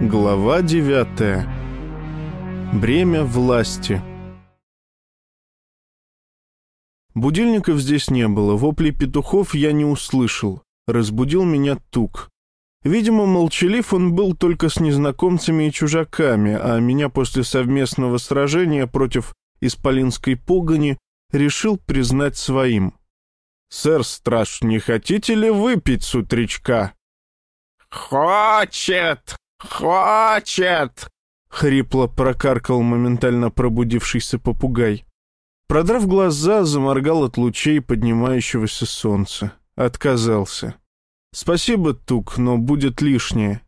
Глава девятая. Бремя власти. Будильников здесь не было, вопли петухов я не услышал. Разбудил меня тук. Видимо, молчалив он был только с незнакомцами и чужаками, а меня после совместного сражения против исполинской погони решил признать своим. «Сэр Страж, не хотите ли выпить с утречка?» «Хочет! Хочет!» — хрипло прокаркал моментально пробудившийся попугай. Продрав глаза, заморгал от лучей поднимающегося солнца. Отказался. «Спасибо, Тук, но будет лишнее».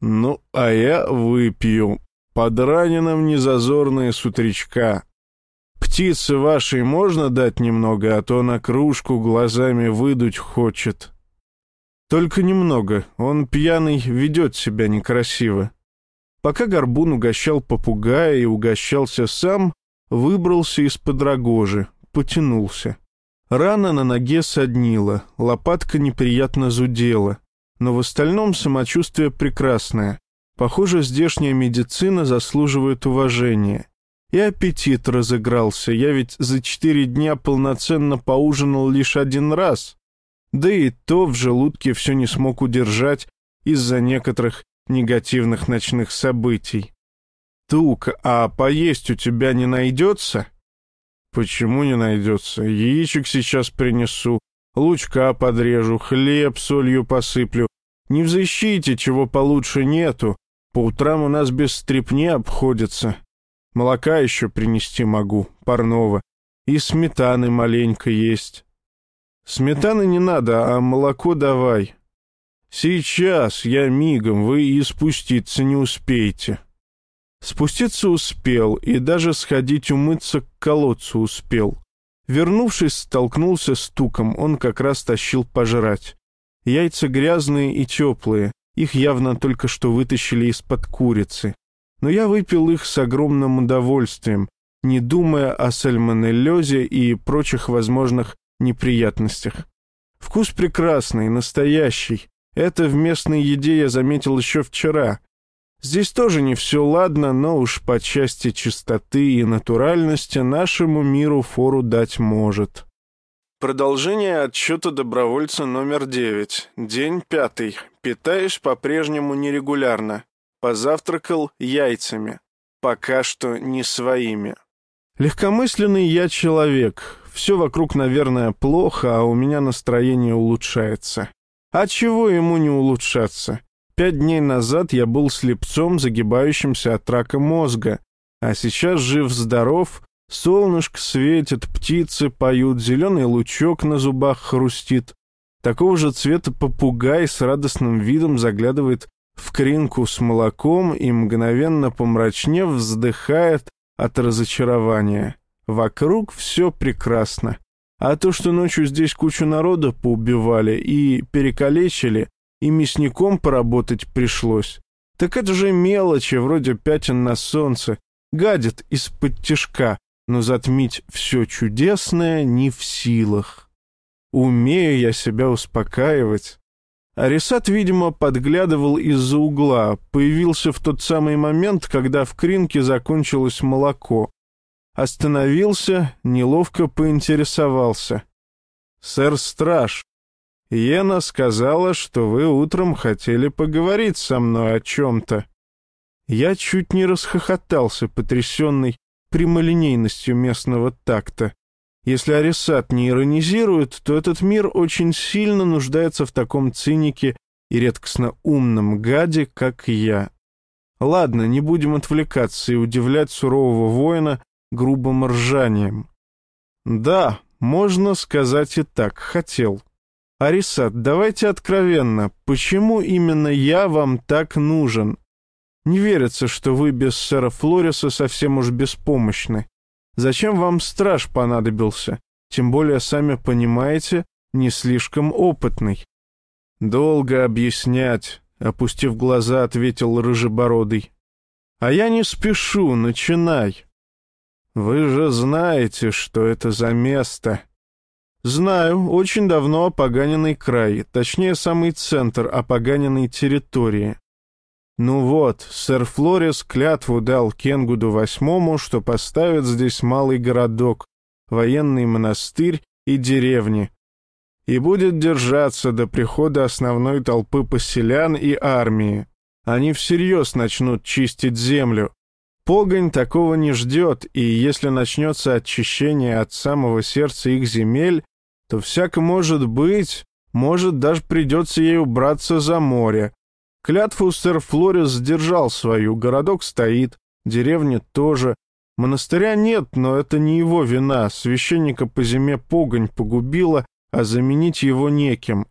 «Ну, а я выпью. Под раненым незазорные с утречка. Птице вашей можно дать немного, а то на кружку глазами выдуть хочет». Только немного. Он пьяный, ведет себя некрасиво. Пока Горбун угощал попугая и угощался сам, выбрался из-под рогожи, потянулся. Рана на ноге соднила, лопатка неприятно зудела, но в остальном самочувствие прекрасное. Похоже, здешняя медицина заслуживает уважения. И аппетит разыгрался, я ведь за четыре дня полноценно поужинал лишь один раз. Да и то в желудке все не смог удержать из-за некоторых негативных ночных событий. «Тук, а поесть у тебя не найдется?» «Почему не найдется? Яичек сейчас принесу, лучка подрежу, хлеб солью посыплю. Не взыщите, чего получше нету. По утрам у нас без стрепни обходится. Молока еще принести могу, парного. И сметаны маленько есть. Сметаны не надо, а молоко давай. Сейчас я мигом, вы и спуститься не успеете. Спуститься успел и даже сходить умыться к колодцу успел. Вернувшись, столкнулся с туком, он как раз тащил пожрать. Яйца грязные и теплые, их явно только что вытащили из-под курицы. Но я выпил их с огромным удовольствием, не думая о сальмонеллезе и прочих возможных неприятностях. Вкус прекрасный, настоящий. Это в местной еде я заметил еще вчера. Здесь тоже не все ладно, но уж по части чистоты и натуральности нашему миру фору дать может. Продолжение отчета добровольца номер девять. День пятый. Питаюсь по-прежнему нерегулярно. Позавтракал яйцами. Пока что не своими. Легкомысленный я человек. Все вокруг, наверное, плохо, а у меня настроение улучшается. А чего ему не улучшаться? Пять дней назад я был слепцом, загибающимся от рака мозга, а сейчас жив-здоров, солнышко светит, птицы поют, зеленый лучок на зубах хрустит. Такого же цвета попугай с радостным видом заглядывает в кринку с молоком и, мгновенно помрачнев, вздыхает от разочарования. Вокруг все прекрасно. А то, что ночью здесь кучу народа поубивали и перекалечили, и мясником поработать пришлось, так это же мелочи, вроде пятен на солнце, гадит из-под тишка, но затмить все чудесное не в силах. Умею я себя успокаивать. Арисат, видимо, подглядывал из-за угла, появился в тот самый момент, когда в кринке закончилось молоко, остановился, неловко поинтересовался. «Сэр Страж, Йена сказала, что вы утром хотели поговорить со мной о чем-то». Я чуть не расхохотался, потрясенный прямолинейностью местного такта. Если Арисат не иронизирует, то этот мир очень сильно нуждается в таком цинике и редкостно умном гаде, как я. Ладно, не будем отвлекаться и удивлять сурового воина, грубым ржанием. «Да, можно сказать и так, хотел. Арисат, давайте откровенно, почему именно я вам так нужен? Не верится, что вы без сэра Флориса совсем уж беспомощны. Зачем вам страж понадобился? Тем более, сами понимаете, не слишком опытный». «Долго объяснять», — опустив глаза, ответил Рыжебородый. «А я не спешу, начинай». «Вы же знаете, что это за место?» «Знаю, очень давно опоганенный край, точнее, самый центр опоганенной территории. Ну вот, сэр Флорис клятву дал Кенгуду восьмому, что поставит здесь малый городок, военный монастырь и деревни, и будет держаться до прихода основной толпы поселян и армии. Они всерьез начнут чистить землю. Погонь такого не ждет, и если начнется очищение от самого сердца их земель, то всяко может быть, может даже придется ей убраться за море. Клятву сэр Флорис сдержал свою, городок стоит, деревня тоже. Монастыря нет, но это не его вина, священника по зиме погонь погубила, а заменить его неким.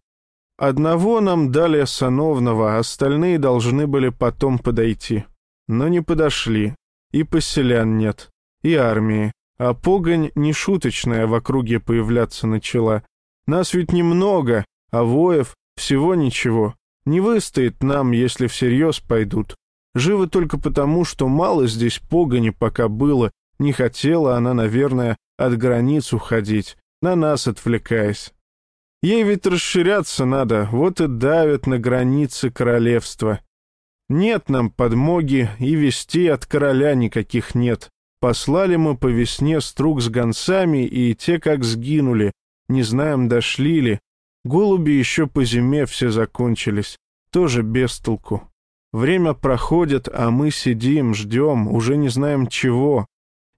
Одного нам дали сановного, остальные должны были потом подойти. Но не подошли. И поселян нет, и армии. А погонь не шуточная в округе появляться начала. Нас ведь немного, а воев всего ничего. Не выстоит нам, если всерьез пойдут. Живы только потому, что мало здесь погони пока было. Не хотела она, наверное, от границ уходить, на нас отвлекаясь. Ей ведь расширяться надо, вот и давят на границы королевства. Нет нам подмоги, и вести от короля никаких нет. Послали мы по весне струк с гонцами, и те как сгинули. Не знаем, дошли ли. Голуби еще по зиме все закончились. Тоже без толку. Время проходит, а мы сидим, ждем, уже не знаем чего.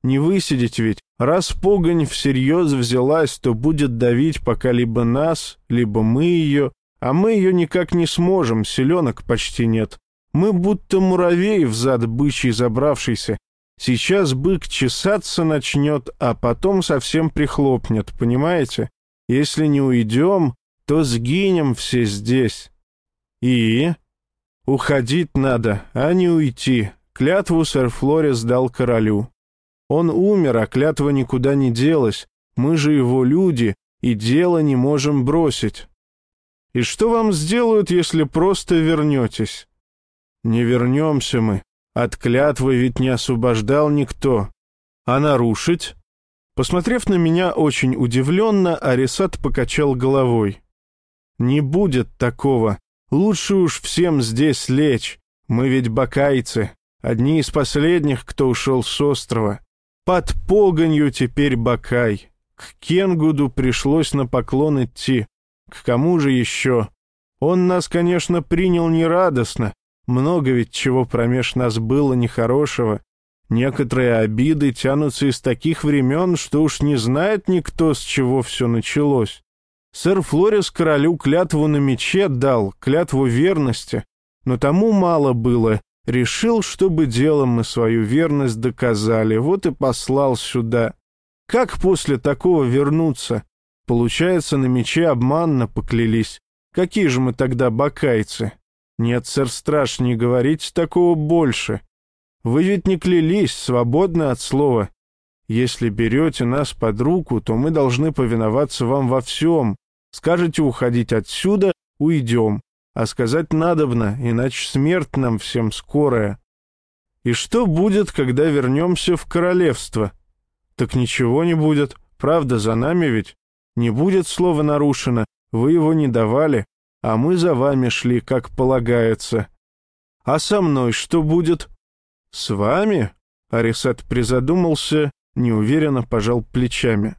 Не высидеть ведь. Раз погонь всерьез взялась, то будет давить пока либо нас, либо мы ее, а мы ее никак не сможем, селенок почти нет. Мы будто муравей в зад бычий забравшийся. Сейчас бык чесаться начнет, а потом совсем прихлопнет, понимаете? Если не уйдем, то сгинем все здесь. И? Уходить надо, а не уйти. Клятву сэр Флорис дал королю. Он умер, а клятва никуда не делась. Мы же его люди, и дело не можем бросить. И что вам сделают, если просто вернетесь? Не вернемся мы. От клятвы ведь не освобождал никто. А нарушить? Посмотрев на меня очень удивленно, Арисат покачал головой. Не будет такого. Лучше уж всем здесь лечь. Мы ведь бакайцы, одни из последних, кто ушел с острова. Под погонью теперь Бакай. К Кенгуду пришлось на поклон идти. К кому же еще? Он нас, конечно, принял нерадостно. Много ведь чего промеж нас было нехорошего. Некоторые обиды тянутся из таких времен, что уж не знает никто, с чего все началось. Сэр Флорис королю клятву на мече дал, клятву верности, но тому мало было, Решил, чтобы делом мы свою верность доказали, вот и послал сюда. Как после такого вернуться? Получается, на мече обманно поклялись. Какие же мы тогда бакайцы? Нет, сэр Страж, не говорите такого больше. Вы ведь не клялись, свободны от слова. Если берете нас под руку, то мы должны повиноваться вам во всем. Скажете уходить отсюда — уйдем а сказать надобно, иначе смерть нам всем скорая. И что будет, когда вернемся в королевство? Так ничего не будет, правда, за нами ведь. Не будет слова нарушено, вы его не давали, а мы за вами шли, как полагается. А со мной что будет? С вами? Арисат призадумался, неуверенно пожал плечами.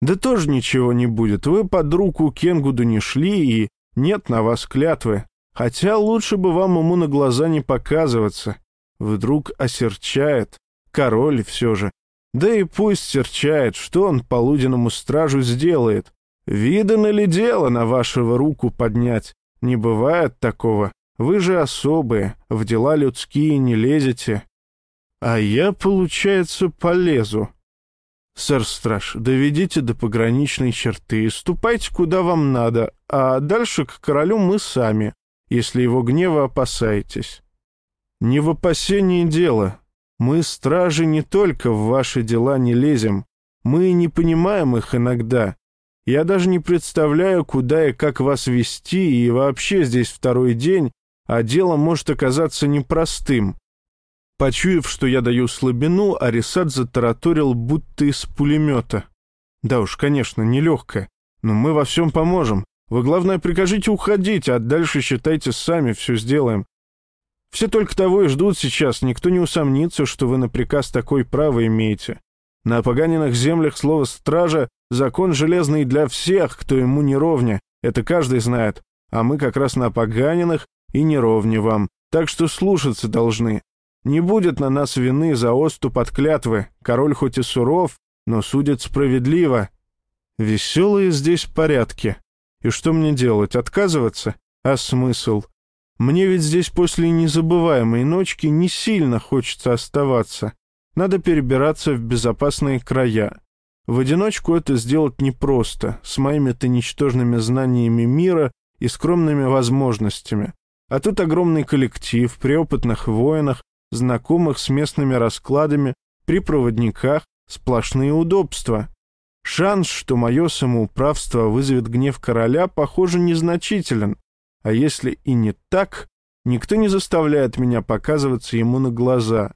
Да тоже ничего не будет, вы под руку Кенгуду не шли и нет на вас клятвы, хотя лучше бы вам ему на глаза не показываться. Вдруг осерчает, король все же. Да и пусть серчает, что он полуденному стражу сделает. Видано ли дело на вашего руку поднять? Не бывает такого. Вы же особые, в дела людские не лезете. А я, получается, полезу. «Сэр-страж, доведите до пограничной черты, ступайте куда вам надо, а дальше к королю мы сами, если его гнева опасаетесь». «Не в опасении дело. Мы, стражи, не только в ваши дела не лезем. Мы не понимаем их иногда. Я даже не представляю, куда и как вас вести, и вообще здесь второй день, а дело может оказаться непростым. Почуяв, что я даю слабину, Арисат затараторил, будто из пулемета. «Да уж, конечно, нелегкая, но мы во всем поможем. Вы, главное, прикажите уходить, а дальше, считайте, сами все сделаем». Все только того и ждут сейчас, никто не усомнится, что вы на приказ такой право имеете. На опоганенных землях слово «стража» — закон железный для всех, кто ему не ровня, это каждый знает, а мы как раз на опоганенных и не ровне вам, так что слушаться должны. Не будет на нас вины за оступ от клятвы, король хоть и суров, но судит справедливо. Веселые здесь порядки. И что мне делать, отказываться? А смысл? Мне ведь здесь после незабываемой ночки не сильно хочется оставаться. Надо перебираться в безопасные края. В одиночку это сделать непросто, с моими-то ничтожными знаниями мира и скромными возможностями. А тут огромный коллектив при опытных воинах, знакомых с местными раскладами, при проводниках, сплошные удобства. Шанс, что мое самоуправство вызовет гнев короля, похоже, незначителен. А если и не так, никто не заставляет меня показываться ему на глаза.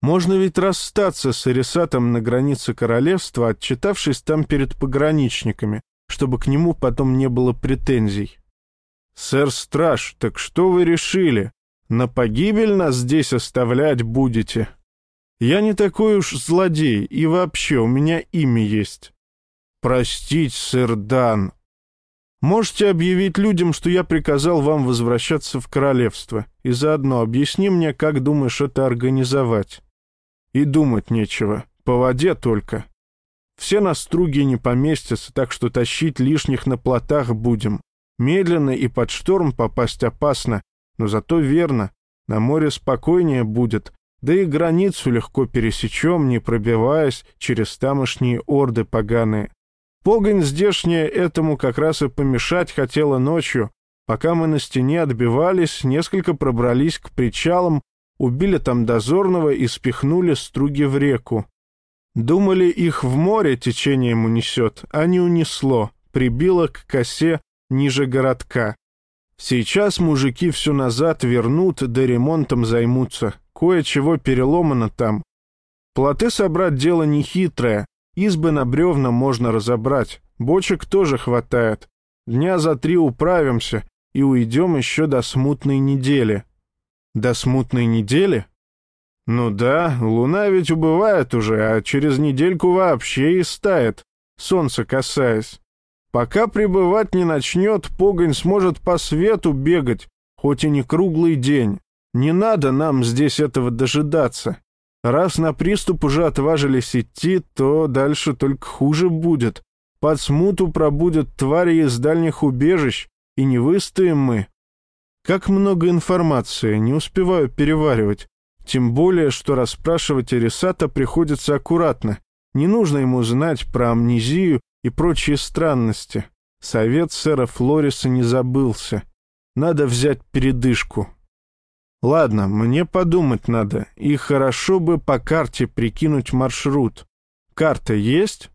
Можно ведь расстаться с Эрисатом на границе королевства, отчитавшись там перед пограничниками, чтобы к нему потом не было претензий. «Сэр Страж, так что вы решили? На погибель нас здесь оставлять будете?» «Я не такой уж злодей, и вообще у меня имя есть». «Простить, сэр Дан». «Можете объявить людям, что я приказал вам возвращаться в королевство, и заодно объясни мне, как думаешь это организовать». «И думать нечего, по воде только. Все на струге не поместятся, так что тащить лишних на плотах будем. Медленно и под шторм попасть опасно, но зато верно. На море спокойнее будет, да и границу легко пересечем, не пробиваясь через тамошние орды поганые. Погонь здешняя этому как раз и помешать хотела ночью. Пока мы на стене отбивались, несколько пробрались к причалам, убили там дозорного и спихнули струги в реку. Думали, их в море течением унесет, а не унесло, прибило к косе ниже городка. Сейчас мужики все назад вернут, да ремонтом займутся. Кое-чего переломано там. Плоты собрать дело нехитрое. Избы на бревна можно разобрать. Бочек тоже хватает. Дня за три управимся и уйдем еще до смутной недели. До смутной недели? Ну да, луна ведь убывает уже, а через недельку вообще и стает, солнце касаясь. Пока пребывать не начнет, погонь сможет по свету бегать, хоть и не круглый день. Не надо нам здесь этого дожидаться. Раз на приступ уже отважились идти, то дальше только хуже будет. Под смуту пробудят твари из дальних убежищ, и не выстоим мы. Как много информации, не успеваю переваривать. Тем более, что расспрашивать Эрисата приходится аккуратно. Не нужно ему знать про амнезию и прочие странности. Совет сэра Флориса не забылся. Надо взять передышку. Ладно, мне подумать надо, и хорошо бы по карте прикинуть маршрут. Карта есть?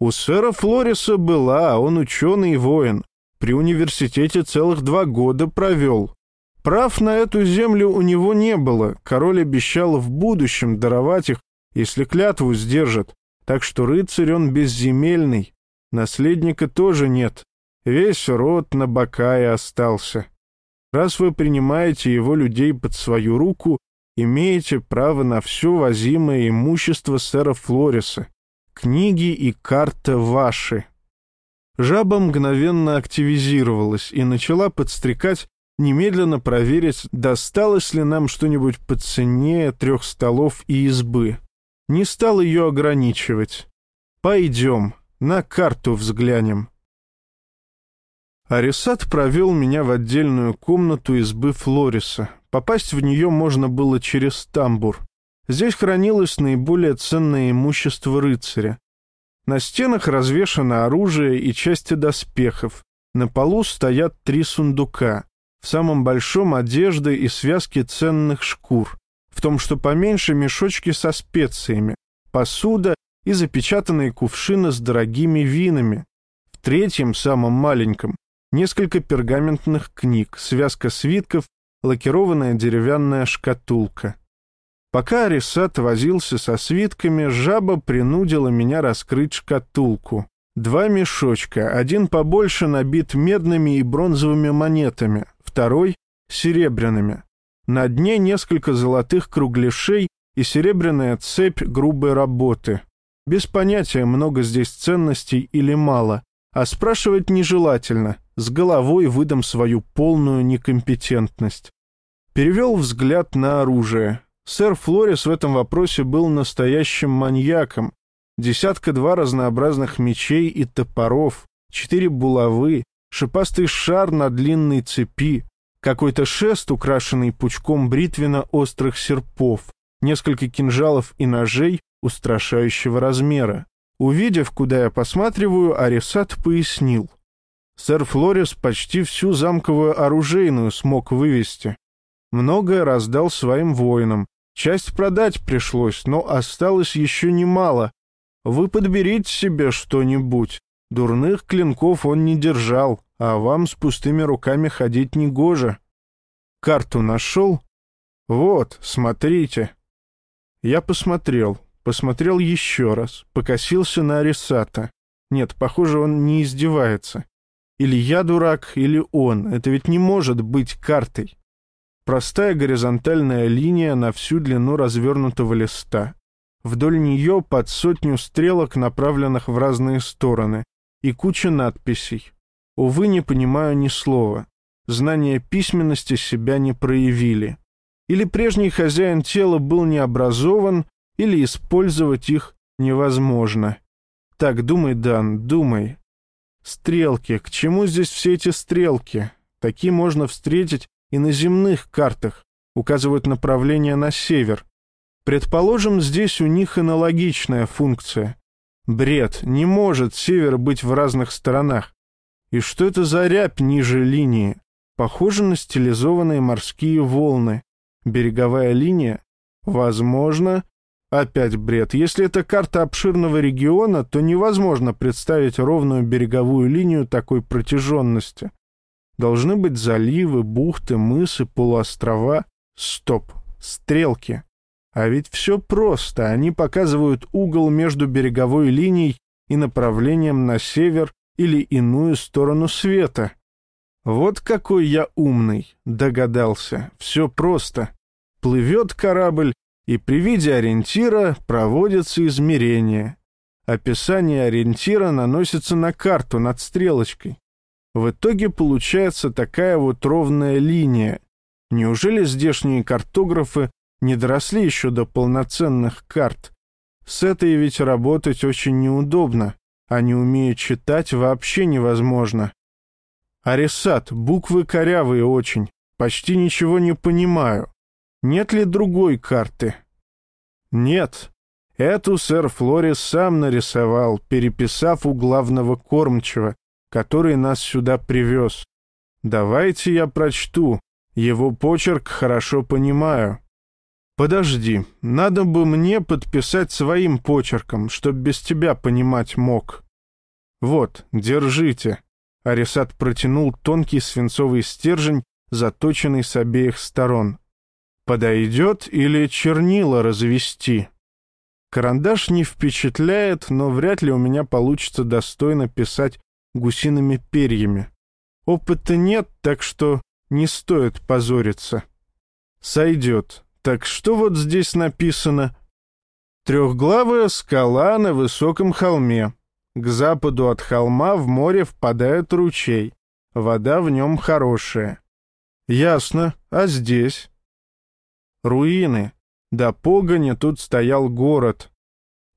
У сэра Флориса была, а он ученый и воин. При университете целых два года провел. Прав на эту землю у него не было. Король обещал в будущем даровать их, если клятву сдержит. Так что рыцарь он безземельный, наследника тоже нет, весь род на Бакае остался. Раз вы принимаете его людей под свою руку, имеете право на все возимое имущество сэра Флориса. Книги и карта ваши. Жаба мгновенно активизировалась и начала подстрекать немедленно проверить, досталось ли нам что-нибудь по цене трех столов и избы не стал ее ограничивать. «Пойдем, на карту взглянем». Арисат провел меня в отдельную комнату избы Флориса. Попасть в нее можно было через тамбур. Здесь хранилось наиболее ценное имущество рыцаря. На стенах развешано оружие и части доспехов. На полу стоят три сундука. В самом большом одежды и связки ценных шкур в том, что поменьше мешочки со специями, посуда и запечатанные кувшины с дорогими винами. В третьем, самом маленьком, несколько пергаментных книг, связка свитков, лакированная деревянная шкатулка. Пока Арисат возился со свитками, жаба принудила меня раскрыть шкатулку. Два мешочка, один побольше набит медными и бронзовыми монетами, второй — серебряными. На дне несколько золотых кругляшей и серебряная цепь грубой работы. Без понятия, много здесь ценностей или мало, а спрашивать нежелательно, с головой выдам свою полную некомпетентность. Перевел взгляд на оружие. Сэр Флорис в этом вопросе был настоящим маньяком. Десятка-два разнообразных мечей и топоров, четыре булавы, шипастый шар на длинной цепи, какой-то шест, украшенный пучком бритвенно-острых серпов, несколько кинжалов и ножей устрашающего размера. Увидев, куда я посматриваю, Арисат пояснил. Сэр Флорис почти всю замковую оружейную смог вывести. Многое раздал своим воинам. Часть продать пришлось, но осталось еще немало. Вы подберите себе что-нибудь. Дурных клинков он не держал, а вам с пустыми руками ходить не гоже. Карту нашел? Вот, смотрите. Я посмотрел, посмотрел еще раз, покосился на Арисата. Нет, похоже, он не издевается. Или я дурак, или он. Это ведь не может быть картой. Простая горизонтальная линия на всю длину развернутого листа. Вдоль нее под сотню стрелок, направленных в разные стороны, и куча надписей. Увы, не понимаю ни слова. Знания письменности себя не проявили. Или прежний хозяин тела был необразован, или использовать их невозможно. Так, думай, Дан, думай. Стрелки. К чему здесь все эти стрелки? Такие можно встретить и на земных картах. Указывают направление на север. Предположим, здесь у них аналогичная функция. Бред. Не может север быть в разных сторонах. И что это за рябь ниже линии? Похоже на стилизованные морские волны. Береговая линия? Возможно. Опять бред. Если это карта обширного региона, то невозможно представить ровную береговую линию такой протяженности. Должны быть заливы, бухты, мысы, полуострова. Стоп. Стрелки. А ведь все просто. Они показывают угол между береговой линией и направлением на север или иную сторону света. Вот какой я умный, догадался. Все просто. Плывет корабль, и при виде ориентира проводятся измерения. Описание ориентира наносится на карту над стрелочкой. В итоге получается такая вот ровная линия. Неужели здешние картографы не доросли еще до полноценных карт? С этой ведь работать очень неудобно, а не умея читать вообще невозможно. Арисат, буквы корявые очень, почти ничего не понимаю. Нет ли другой карты? Нет. Эту сэр Флорис сам нарисовал, переписав у главного кормчего, который нас сюда привез. Давайте я прочту. Его почерк хорошо понимаю. Подожди, надо бы мне подписать своим почерком, чтоб без тебя понимать мог. Вот, держите. Арисат протянул тонкий свинцовый стержень, заточенный с обеих сторон. Подойдет или чернила развести? Карандаш не впечатляет, но вряд ли у меня получится достойно писать гусиными перьями. Опыта нет, так что не стоит позориться. Сойдет. Так что вот здесь написано? Трехглавая скала на высоком холме. К западу от холма в море впадает ручей. Вода в нем хорошая. Ясно. А здесь? Руины. До погони тут стоял город.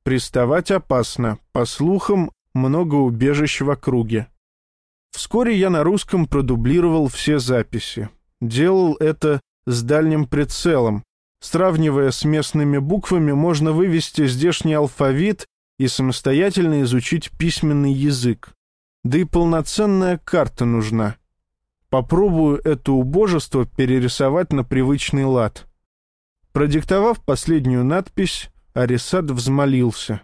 Приставать опасно. По слухам, много убежищ в округе. Вскоре я на русском продублировал все записи. Делал это с дальним прицелом, Сравнивая с местными буквами, можно вывести здешний алфавит и самостоятельно изучить письменный язык. Да и полноценная карта нужна. Попробую это убожество перерисовать на привычный лад. Продиктовав последнюю надпись, Арисат взмолился.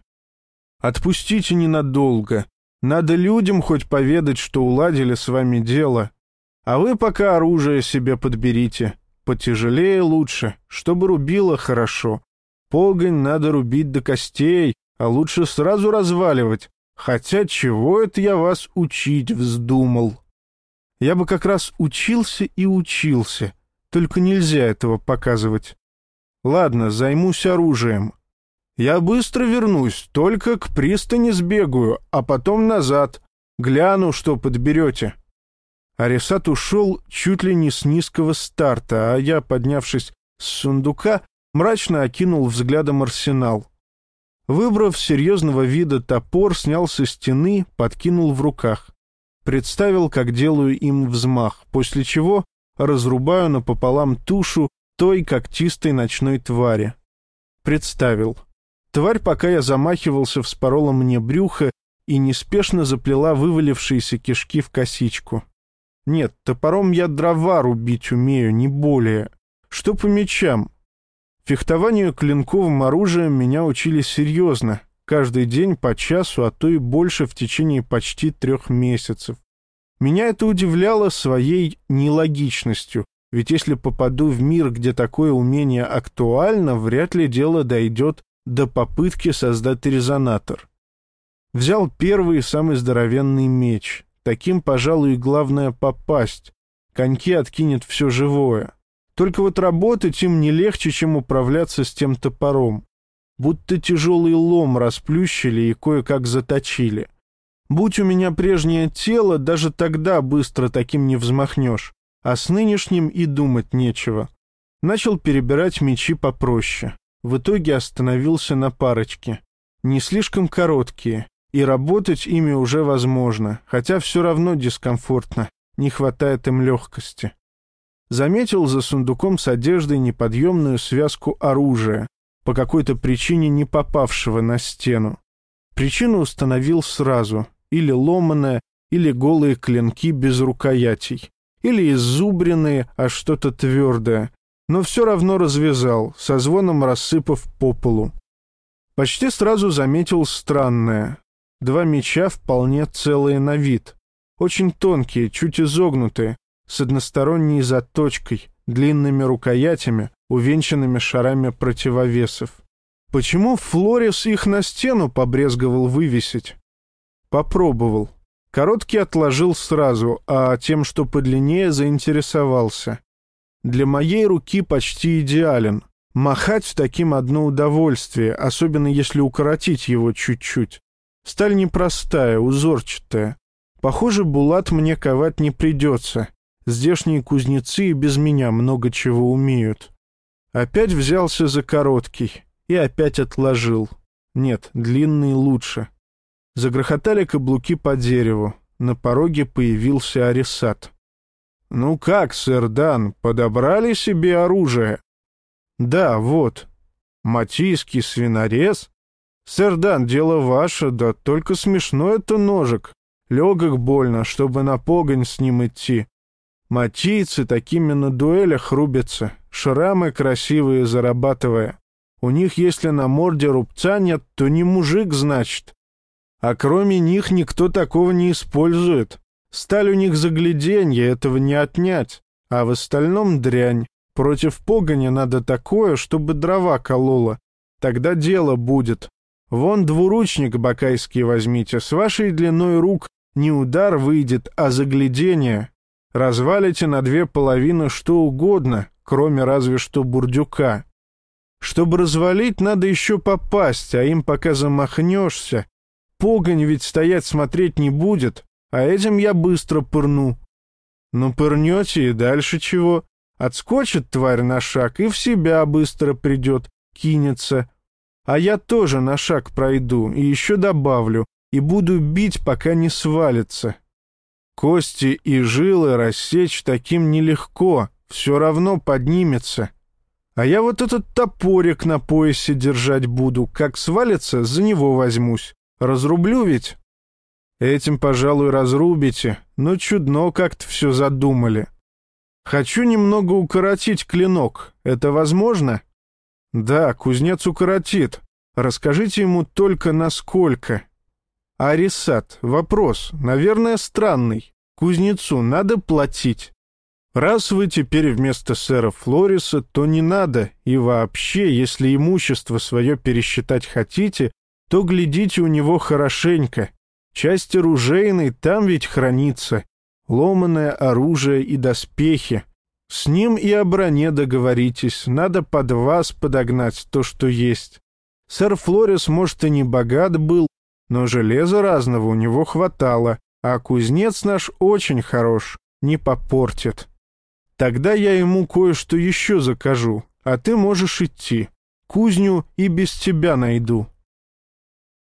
«Отпустите ненадолго. Надо людям хоть поведать, что уладили с вами дело. А вы пока оружие себе подберите. Потяжелее лучше, чтобы рубило хорошо. Погонь надо рубить до костей, а лучше сразу разваливать. Хотя чего это я вас учить вздумал? Я бы как раз учился и учился. Только нельзя этого показывать. Ладно, займусь оружием. Я быстро вернусь, только к пристани сбегаю, а потом назад. Гляну, что подберете. Арисат ушел чуть ли не с низкого старта, а я, поднявшись с сундука, мрачно окинул взглядом арсенал. Выбрав серьезного вида топор, снял со стены, подкинул в руках. Представил, как делаю им взмах, после чего разрубаю напополам тушу той когтистой ночной твари. Представил. Тварь, пока я замахивался, вспорола мне брюхо и неспешно заплела вывалившиеся кишки в косичку. Нет, топором я дрова рубить умею, не более. Что по мечам? Фехтованию клинковым оружием меня учили серьезно, каждый день по часу, а то и больше в течение почти трех месяцев. Меня это удивляло своей нелогичностью, ведь если попаду в мир, где такое умение актуально, вряд ли дело дойдет до попытки создать резонатор. Взял первый самый здоровенный меч. Таким, пожалуй, главное попасть. Коньки откинет все живое. Только вот работать им не легче, чем управляться с тем топором. Будто тяжелый лом расплющили и кое-как заточили. Будь у меня прежнее тело, даже тогда быстро таким не взмахнешь, а с нынешним и думать нечего. Начал перебирать мечи попроще. В итоге остановился на парочке. Не слишком короткие, и работать ими уже возможно, хотя все равно дискомфортно, не хватает им легкости. Заметил за сундуком с одеждой неподъемную связку оружия, по какой-то причине не попавшего на стену. Причину установил сразу, или ломаная, или голые клинки без рукоятей, или изубренные, а что-то твердое, но все равно развязал, со звоном рассыпав по полу. Почти сразу заметил странное. Два меча вполне целые на вид. Очень тонкие, чуть изогнутые, с односторонней заточкой, длинными рукоятями, увенчанными шарами противовесов. Почему Флорис их на стену побрезговал вывесить? Попробовал. Короткий отложил сразу, а тем, что подлиннее, заинтересовался. Для моей руки почти идеален. Махать таким одно удовольствие, особенно если укоротить его чуть-чуть. Сталь непростая, узорчатая. Похоже, булат мне ковать не придется. Здешние кузнецы и без меня много чего умеют. Опять взялся за короткий и опять отложил. Нет, длинный лучше. Загрохотали каблуки по дереву. На пороге появился Арисат. «Ну как, сэр Дан, подобрали себе оружие?» «Да, вот. Матийский свинорез?» «Сэр Дан, дело ваше, да только смешно это ножик. Легок больно, чтобы на погонь с ним идти. Матийцы такими на дуэлях рубятся, шрамы красивые зарабатывая. У них, если на морде рубца нет, то не мужик, значит. А кроме них никто такого не использует. Сталь у них загляденье, этого не отнять. А в остальном дрянь. Против погони надо такое, чтобы дрова кололо. Тогда дело будет. Вон двуручник бакайский возьмите, с вашей длиной рук не удар выйдет, а заглядение. Развалите на две половины что угодно, кроме разве что бурдюка. Чтобы развалить, надо еще попасть, а им пока замахнешься. Погонь ведь стоять смотреть не будет, а этим я быстро пырну. Ну, пырнете и дальше чего? Отскочит тварь на шаг и в себя быстро придет, кинется. А я тоже на шаг пройду и еще добавлю, и буду бить, пока не свалится. Кости и жилы рассечь таким нелегко, все равно поднимется. А я вот этот топорик на поясе держать буду, как свалится, за него возьмусь. Разрублю ведь? Этим, пожалуй, разрубите, но чудно как-то все задумали. Хочу немного укоротить клинок. Это возможно? Да, кузнец укоротит. Расскажите ему только насколько. Арисат, вопрос, наверное, странный. Кузнецу надо платить. Раз вы теперь вместо сэра Флориса, то не надо, и вообще, если имущество свое пересчитать хотите, то глядите у него хорошенько. Часть оружейной там ведь хранится, ломаное оружие и доспехи. С ним и о броне договоритесь, надо под вас подогнать то, что есть. Сэр Флорис, может, и не богат был, но железа разного у него хватало, а кузнец наш очень хорош, не попортит. Тогда я ему кое-что еще закажу, а ты можешь идти. Кузню и без тебя найду».